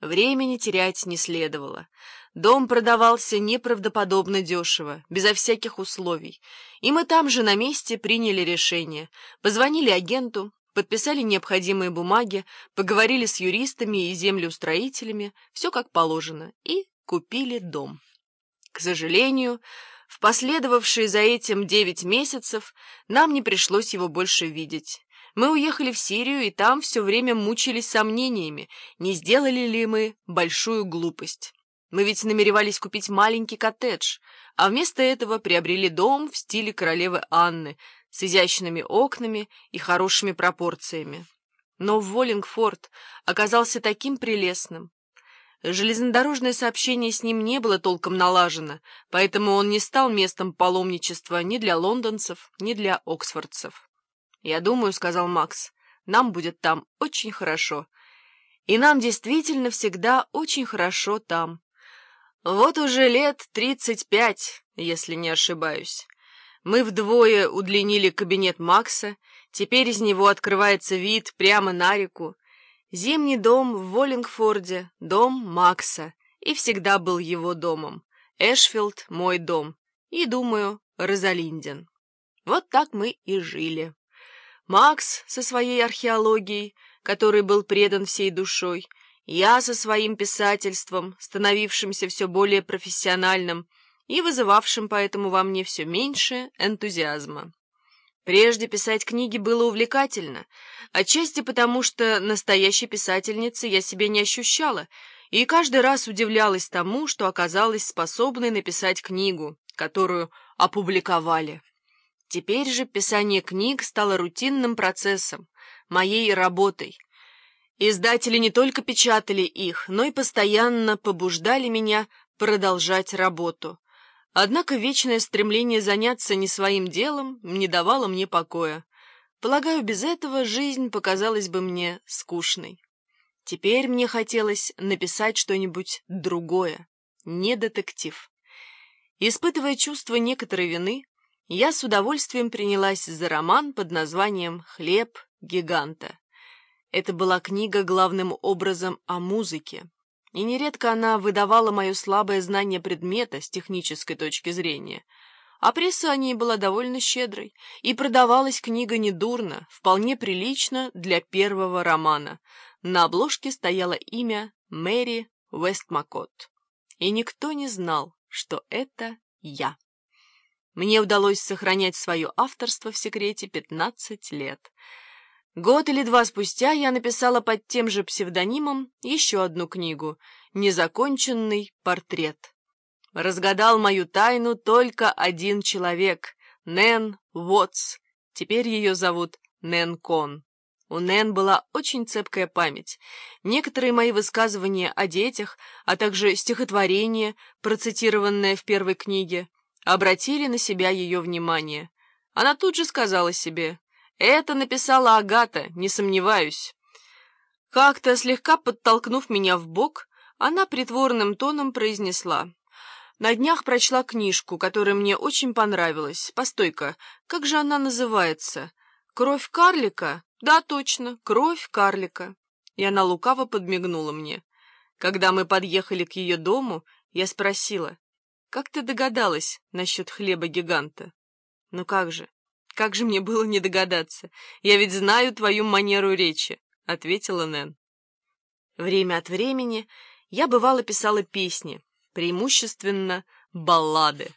Времени терять не следовало. Дом продавался неправдоподобно дешево, безо всяких условий. И мы там же на месте приняли решение. Позвонили агенту, подписали необходимые бумаги, поговорили с юристами и землеустроителями, все как положено, и купили дом. К сожалению, в последовавшие за этим девять месяцев нам не пришлось его больше видеть. Мы уехали в Сирию, и там все время мучились сомнениями, не сделали ли мы большую глупость. Мы ведь намеревались купить маленький коттедж, а вместо этого приобрели дом в стиле королевы Анны с изящными окнами и хорошими пропорциями. Но Воллингфорд оказался таким прелестным. Железнодорожное сообщение с ним не было толком налажено, поэтому он не стал местом паломничества ни для лондонцев, ни для оксфордцев. «Я думаю», — сказал Макс, — «нам будет там очень хорошо. И нам действительно всегда очень хорошо там. Вот уже лет тридцать пять, если не ошибаюсь. Мы вдвое удлинили кабинет Макса, теперь из него открывается вид прямо на реку. Зимний дом в Воллингфорде — дом Макса, и всегда был его домом. Эшфилд — мой дом, и, думаю, Розалинден. Вот так мы и жили». Макс со своей археологией, который был предан всей душой, я со своим писательством, становившимся все более профессиональным и вызывавшим поэтому во мне все меньше энтузиазма. Прежде писать книги было увлекательно, отчасти потому, что настоящей писательницей я себя не ощущала, и каждый раз удивлялась тому, что оказалась способной написать книгу, которую опубликовали. Теперь же писание книг стало рутинным процессом, моей работой. Издатели не только печатали их, но и постоянно побуждали меня продолжать работу. Однако вечное стремление заняться не своим делом не давало мне покоя. Полагаю, без этого жизнь показалась бы мне скучной. Теперь мне хотелось написать что-нибудь другое, не детектив. Испытывая чувство некоторой вины, я с удовольствием принялась за роман под названием «Хлеб гиганта». Это была книга главным образом о музыке, и нередко она выдавала мое слабое знание предмета с технической точки зрения. А пресса о ней была довольно щедрой, и продавалась книга недурно, вполне прилично для первого романа. На обложке стояло имя Мэри Вестмакот, и никто не знал, что это я. Мне удалось сохранять свое авторство в секрете 15 лет. Год или два спустя я написала под тем же псевдонимом еще одну книгу «Незаконченный портрет». Разгадал мою тайну только один человек — Нэн Уотс. Теперь ее зовут Нэн Кон. У Нэн была очень цепкая память. Некоторые мои высказывания о детях, а также стихотворение, процитированное в первой книге, обратили на себя ее внимание. Она тут же сказала себе, «Это написала Агата, не сомневаюсь». Как-то, слегка подтолкнув меня в бок, она притворным тоном произнесла, «На днях прочла книжку, которая мне очень понравилась. Постой-ка, как же она называется? Кровь карлика? Да, точно, кровь карлика». И она лукаво подмигнула мне. Когда мы подъехали к ее дому, я спросила, как ты догадалась насчет хлеба-гиганта? Ну как же, как же мне было не догадаться? Я ведь знаю твою манеру речи, — ответила Нэн. Время от времени я бывало писала песни, преимущественно баллады.